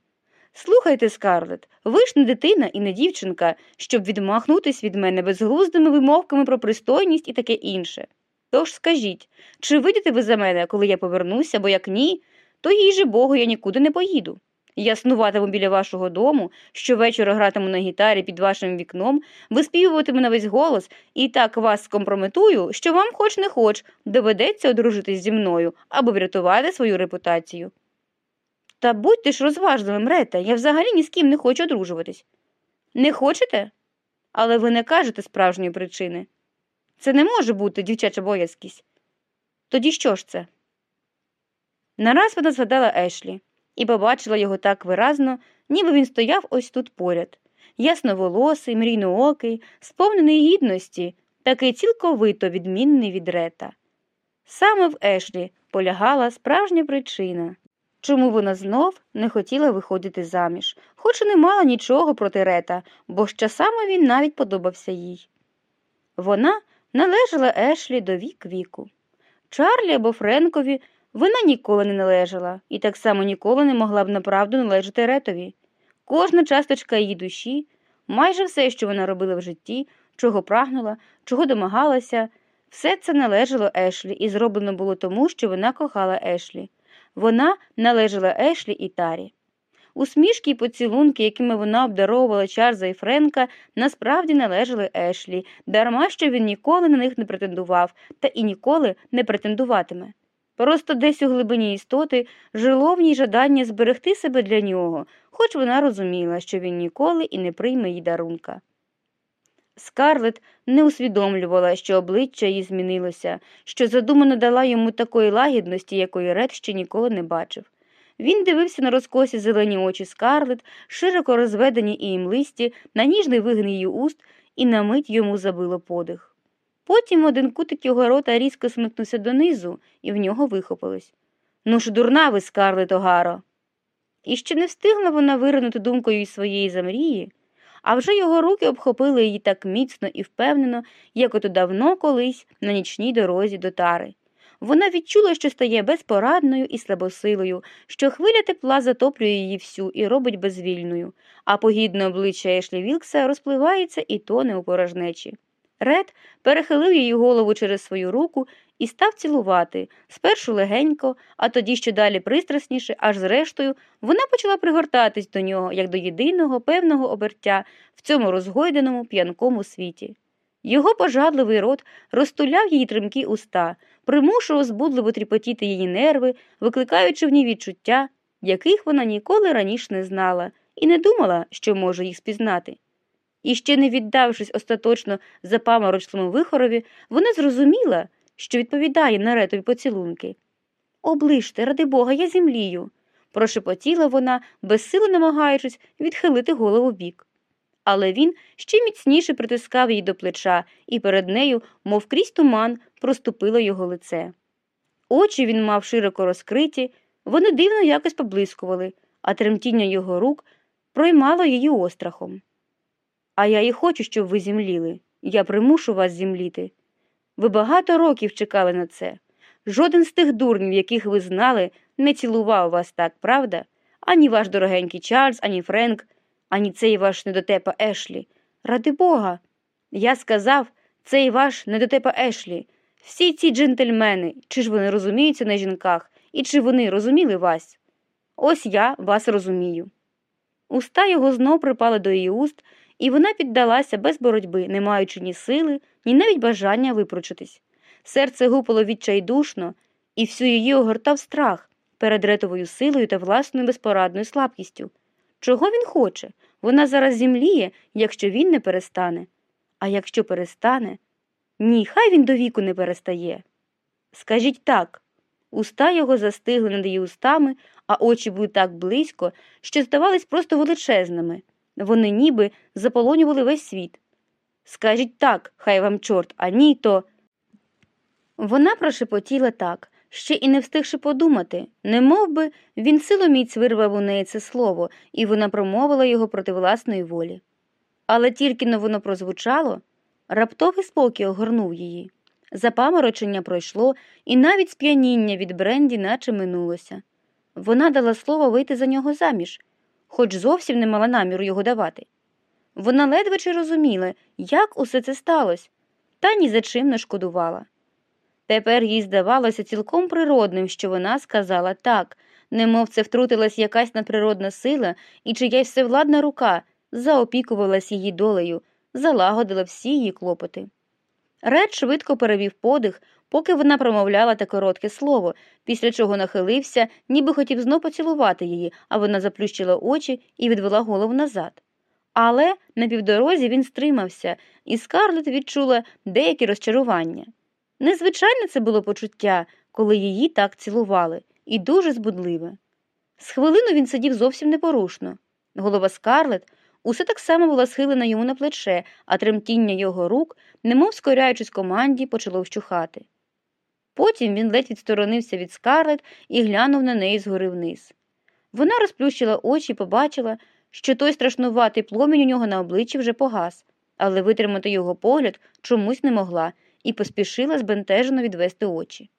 Слухайте, Скарлет, ви ж не дитина і не дівчинка, щоб відмахнутись від мене безглуздими вимовками про пристойність і таке інше. Тож скажіть, чи вийдете ви за мене, коли я повернуся, бо як ні, то їй же Богу я нікуди не поїду. Я снуватиму біля вашого дому, щовечора гратиму на гітарі під вашим вікном, виспівуватиму на весь голос і так вас скомпрометую, що вам, хоч не хоч, доведеться одружитись зі мною або врятувати свою репутацію. Та будьте ж розважливим, Рете, я взагалі ні з ким не хочу одружуватись. Не хочете? Але ви не кажете справжньої причини. Це не може бути дівчача боязкість. Тоді що ж це? Нараз вона згадала Ешлі і побачила його так виразно, ніби він стояв ось тут поряд. Ясноволосий, мрійноокий, сповнений гідності, такий цілковито відмінний від рета. Саме в Ешлі полягала справжня причина, чому вона знов не хотіла виходити заміж, хоч і не мала нічого проти рета, бо ж часами він навіть подобався їй. Вона належала Ешлі до вік віку. Чарлі або Френкові вона ніколи не належала і так само ніколи не могла б направду належати ретові. Кожна часточка її душі, майже все, що вона робила в житті, чого прагнула, чого домагалася, все це належало Ешлі і зроблено було тому, що вона кохала Ешлі. Вона належала Ешлі і Тарі. Усмішки й поцілунки, якими вона обдаровувала Чарльза і Френка, насправді належали Ешлі, дарма що він ніколи на них не претендував та і ніколи не претендуватиме. Просто десь у глибині істоти жило в ній жадання зберегти себе для нього, хоч вона розуміла, що він ніколи і не прийме її дарунка. Скарлет не усвідомлювала, що обличчя її змінилося, що задумано дала йому такої лагідності, якої Ред ще ніколи не бачив. Він дивився на розкосі зелені очі Скарлет, широко розведені і імлисті, на ніжний вигин її уст, і на мить йому забило подих. Потім один кутик його рота різко смикнувся донизу, і в нього вихопилось. Ну ж, дурна ви, Скарлет Огаро. І ще не встигла вона виринути думкою із своєї замрії, а вже його руки обхопили її так міцно і впевнено, як ото давно колись на нічній дорозі до тари. Вона відчула, що стає безпорадною і слабосилою, що хвиля тепла затоплює її всю і робить безвільною, а погідне обличчя Ешлі Вілкса розпливається і тоне у порожнечі. Ред перехилив її голову через свою руку і став цілувати, спершу легенько, а тоді ще далі пристрасніше, аж зрештою вона почала пригортатись до нього, як до єдиного певного обертя в цьому розгойденому п'янкому світі. Його пожадливий рот розтуляв її тремкі уста, примушував збудливо тріпотіти її нерви, викликаючи в ній відчуття, яких вона ніколи раніше не знала, і не думала, що може їх спізнати. І ще не віддавшись остаточно запаморочливому вихорові, вона зрозуміла, що відповідає наретові поцілунки. Оближте, ради бога, я землію, прошепотіла вона, безсило намагаючись відхилити голову бік. Але він ще міцніше притискав її до плеча, і перед нею, мов крізь туман, проступило його лице. Очі він мав широко розкриті, вони дивно якось поблискували, а тремтіння його рук проймало її острахом. А я і хочу, щоб ви зімліли. Я примушу вас зімліти. Ви багато років чекали на це. Жоден з тих дурнів, яких ви знали, не цілував вас так, правда? Ані ваш дорогенький Чарльз, ані Френк, ані цей ваш недотепа Ешлі. Ради Бога. Я сказав, цей ваш недотепа Ешлі. Всі ці джентльмени, чи ж вони розуміються на жінках, і чи вони розуміли вас? Ось я вас розумію. Уста його знов припали до її уст, і вона піддалася без боротьби, не маючи ні сили, ні навіть бажання випручитись. Серце гупало відчайдушно, і всю її огортав страх перед ретовою силою та власною безпорадною слабкістю. Чого він хоче? Вона зараз зімліє, якщо він не перестане. А якщо перестане, ні, хай він до віку не перестає. Скажіть так. Уста його застигли над її устами, а очі були так близько, що здавались просто величезними. Вони ніби заполонювали весь світ. Скажіть так, хай вам чорт, а ні, то. Вона прошепотіла так, ще і не встигши подумати, не би він силоміць вирвав у неї це слово, і вона промовила його проти власної волі. Але тільки но воно прозвучало, раптовий спокій огорнув її. Запаморочення пройшло, і навіть сп'яніння від Бренді наче минулося. Вона дала слово вийти за нього заміж, хоч зовсім не мала наміру його давати. Вона ледве чи розуміла, як усе це сталося, та ні за чим не шкодувала. Тепер їй здавалося цілком природним, що вона сказала так, немов це втрутилась якась надприродна сила і чиясь всевладна рука заопікувалась її долею, залагодила всі її клопоти. Ред швидко перевів подих, поки вона промовляла те коротке слово, після чого нахилився, ніби хотів знов поцілувати її, а вона заплющила очі і відвела голову назад. Але на півдорозі він стримався, і Скарлет відчула деякі розчарування. Незвичайне це було почуття, коли її так цілували, і дуже збудливе. З хвилину він сидів зовсім непорушно. Голова Скарлет усе так само була схилена йому на плече, а тремтіння його рук, немов скоряючись команді, почало вщухати. Потім він ледь відсторонився від Скарлет і глянув на неї згори вниз. Вона розплющила очі і побачила, що той страшнуватий пломінь у нього на обличчі вже погас, але витримати його погляд чомусь не могла і поспішила збентежено відвести очі.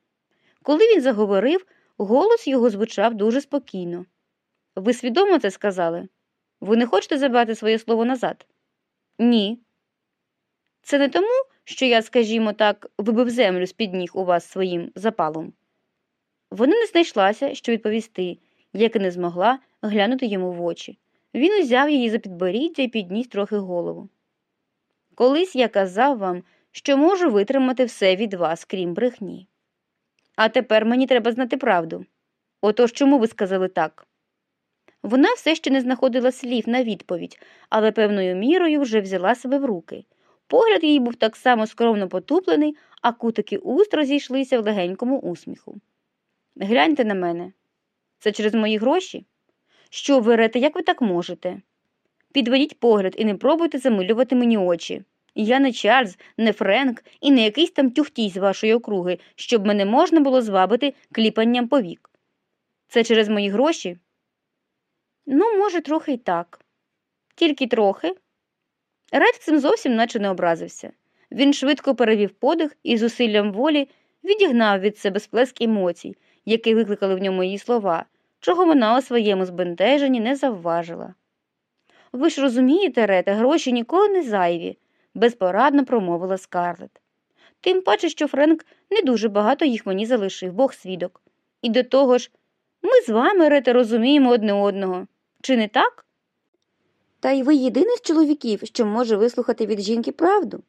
Коли він заговорив, голос його звучав дуже спокійно. Ви свідомо це сказали? Ви не хочете забрати своє слово назад? Ні. Це не тому, що я, скажімо так, вибив землю з під ніг у вас своїм запалом. Вона не знайшлася, що відповісти, як і не змогла глянути йому в очі. Він узяв її за підборіддя і підніс трохи голову. Колись я казав вам, що можу витримати все від вас, крім брехні. А тепер мені треба знати правду. Отож чому ви сказали так? Вона все ще не знаходила слів на відповідь, але певною мірою вже взяла себе в руки. Погляд її був так само скромно потуплений, а кутики уст розійшлися в легенькому усміху. Гляньте на мене. Це через мої гроші? Що, Верете, як ви так можете? Підведіть погляд і не пробуйте замилювати мені очі. Я не Чарльз, не Френк і не якийсь там тюхтій з вашої округи, щоб мене можна було звабити кліпанням повік. Це через мої гроші? Ну, може, трохи й так. Тільки трохи. Ред цим зовсім наче не образився. Він швидко перевів подих і зусиллям волі відігнав від себе сплеск емоцій, які викликали в ньому її слова, чого вона у своєму збентеженні не завважила. Ви ж розумієте, Рете, гроші ніколи не зайві безпорадно промовила скарлет. Тим паче, що Френк не дуже багато їх мені залишив, бог свідок. І до того ж, ми з вами, Рете, розуміємо одне одного. Чи не так? Та й ви єдиний з чоловіків, що може вислухати від жінки правду.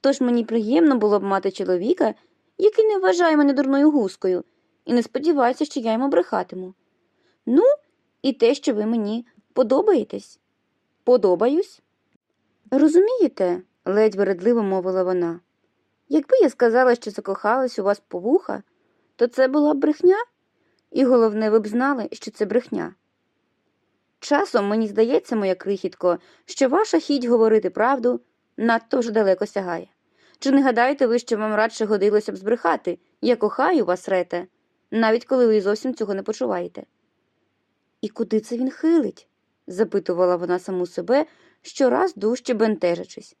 Тож мені приємно було б мати чоловіка, який не вважає мене дурною гускою, і не сподівається, що я йому брехатиму. Ну, і те, що ви мені подобаєтесь. Подобаюсь? Розумієте, ледь вередливо мовила вона. Якби я сказала, що закохалась у вас по вуха, то це була б брехня, і головне, ви б знали, що це брехня. Часом мені здається, моя крихітко, що ваша хіть говорити правду надто вже далеко сягає. Чи не гадаєте ви, що вам радше годилося б збрехати? Я кохаю вас, Рете, навіть коли ви зовсім цього не почуваєте. І куди це він хилить? запитувала вона саму себе, щораз дужче бентежачись.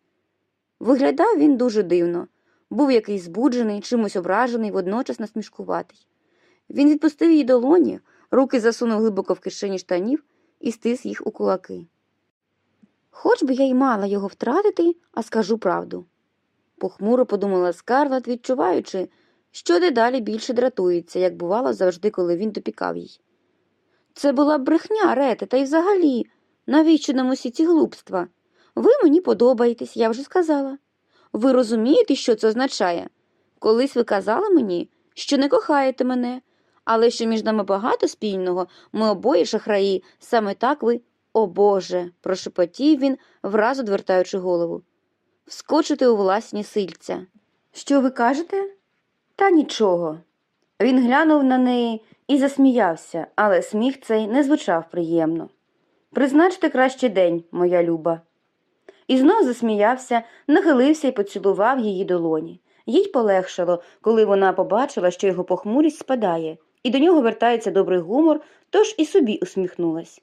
Виглядав він дуже дивно, був якийсь збуджений, чимось ображений, водночас насмішкуватий. Він відпустив її долоні, руки засунув глибоко в кишені штанів і стис їх у кулаки. Хоч би я й мала його втратити, а скажу правду. Похмуро подумала Скарлет, відчуваючи, що дедалі більше дратується, як бувало завжди, коли він допікав їй. Це була брехня, Рете, та й взагалі, навіщо нам усі ці глупства? Ви мені подобаєтесь, я вже сказала. Ви розумієте, що це означає? Колись ви казали мені, що не кохаєте мене, але що між нами багато спільного, ми обоє шахраї, саме так ви. О Боже. прошепотів він, враз одвертаючи голову. Вскочити у власні сильця. Що ви кажете? Та нічого. Він глянув на неї і засміявся, але сміх цей не звучав приємно. Призначте кращий день, моя люба. І знов засміявся, нахилився і поцілував її долоні. Їй полегшало, коли вона побачила, що його похмурість спадає, і до нього вертається добрий гумор, тож і собі усміхнулась.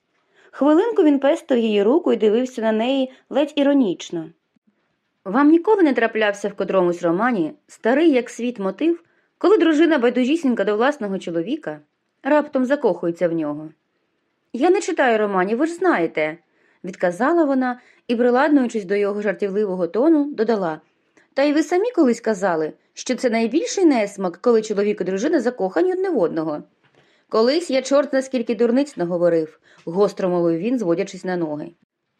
Хвилинку він пестив її руку і дивився на неї ледь іронічно. Вам ніколи не траплявся в котромусь романі старий як світ мотив, коли дружина байдужісінька до власного чоловіка раптом закохується в нього. Я не читаю романів, ви ж знаєте, відказала вона і, приладнуючись до його жартівливого тону, додала. Та й ви самі колись казали, що це найбільший несмак, коли чоловік і дружина закохані одне в одного. Колись я чорт наскільки дурниць наговорив, гостро мовив він, зводячись на ноги.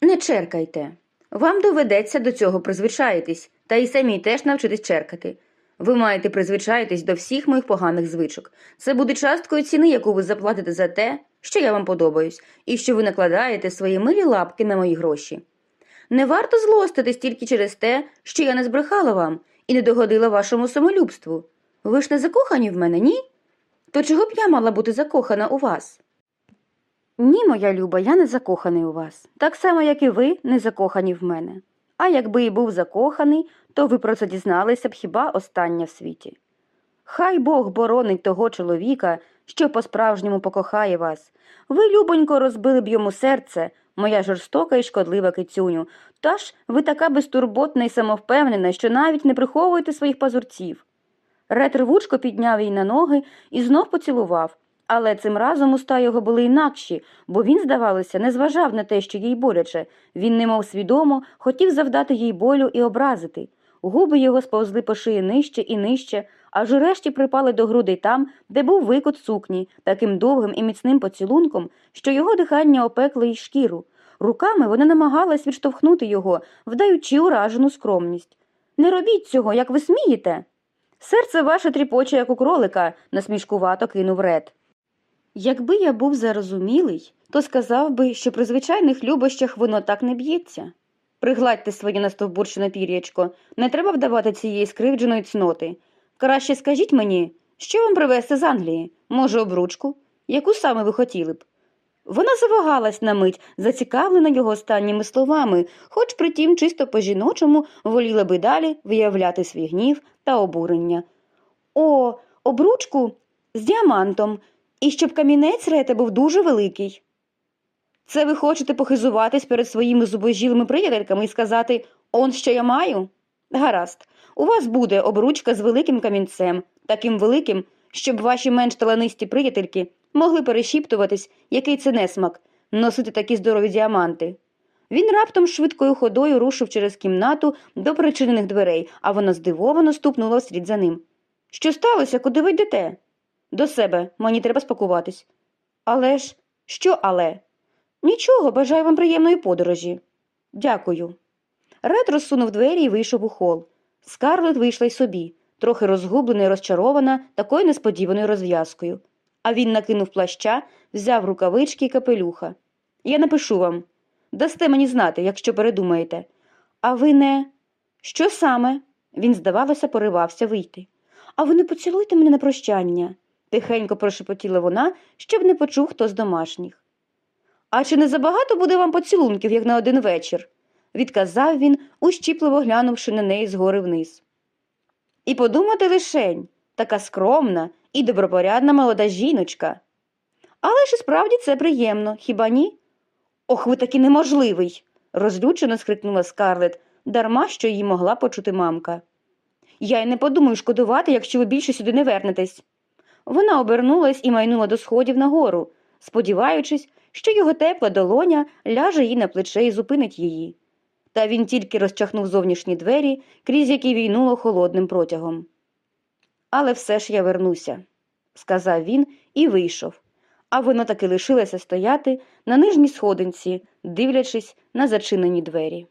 Не черкайте. Вам доведеться до цього призвичаїтись, та й самі теж навчитись черкати. Ви маєте призвичаїтись до всіх моїх поганих звичок. Це буде часткою ціни, яку ви заплатите за те, що я вам подобаюсь, і що ви накладаєте свої милі лапки на мої гроші. Не варто злоститись тільки через те, що я не збрехала вам і не догодила вашому самолюбству. Ви ж не закохані в мене, ні? То чого б я мала бути закохана у вас? Ні, моя люба, я не закоханий у вас, так само, як і ви не закохані в мене. А якби і був закоханий, то ви про це дізналися б хіба остання в світі. Хай Бог боронить того чоловіка, що по-справжньому покохає вас. Ви, любонько, розбили б йому серце, моя жорстока і шкодлива кицюню. Та ж ви така безтурботна і самовпевнена, що навіть не приховуєте своїх пазурців. Рет рвучко підняв її на ноги і знов поцілував, але цим разом уста його були інакші, бо він, здавалося, не зважав на те, що їй боляче. Він, немов свідомо, хотів завдати їй болю і образити. Губи його сповзли по шиї нижче і нижче, аж урешті припали до грудей там, де був викот сукні, таким довгим і міцним поцілунком, що його дихання опекло й шкіру. Руками вона намагалась відштовхнути його, вдаючи уражену скромність. Не робіть цього, як ви смієте. Серце ваше тріпоче, як у кролика, насмішкувато кинув Ред. Якби я був зарозумілий, то сказав би, що при звичайних любощах воно так не б'ється. Пригладьте своє настовбурчене пір'ячко, не треба вдавати цієї скривдженої цноти. Краще скажіть мені, що вам привезти з Англії? Може, обручку? Яку саме ви хотіли б? Вона завагалась на мить, зацікавлена його останніми словами, хоч притім чисто по-жіночому воліла би далі виявляти свій гнів та обурення. О, обручку з діамантом, і щоб камінець рете був дуже великий. Це ви хочете похизуватись перед своїми зубожілими приятельками і сказати он що я маю? Гаразд, у вас буде обручка з великим камінцем, таким великим, щоб ваші менш таланисті приятельки могли перешіптуватись, який це несмак, носити такі здорові діаманти. Він раптом швидкою ходою рушив через кімнату до причинених дверей, а вона здивовано ступнула вслід за ним. Що сталося, куди ви йдете? До себе, мені треба спакуватись. Але ж, що але? Нічого, бажаю вам приємної подорожі. Дякую. Ред розсунув двері і вийшов у хол. Скарлет вийшла й собі, трохи розгублена і розчарована такою несподіваною розв'язкою. А він накинув плаща, взяв рукавички і капелюха. Я напишу вам. Дасте мені знати, якщо передумаєте. А ви не. Що саме? Він, здавалося, поривався вийти. А ви не поцілуйте мене на прощання, тихенько прошепотіла вона, щоб не почув хто з домашніх. А чи не забагато буде вам поцілунків, як на один вечір? Відказав він, ущіпливо глянувши на неї згори вниз. І подумати лишень, така скромна і добропорядна молода жіночка. Але ж і справді це приємно, хіба ні? Ох, ви таки неможливий. розлючено скрикнула скарлет, дарма що її могла почути мамка. Я й не подумаю шкодувати, якщо ви більше сюди не вернетесь. Вона обернулась і майнула до сходів нагору, сподіваючись, що його тепла долоня ляже їй на плече і зупинить її. Та він тільки розчахнув зовнішні двері, крізь які війнуло холодним протягом. Але все ж я вернуся, сказав він і вийшов, а вона таки лишилася стояти на нижній сходинці, дивлячись на зачинені двері.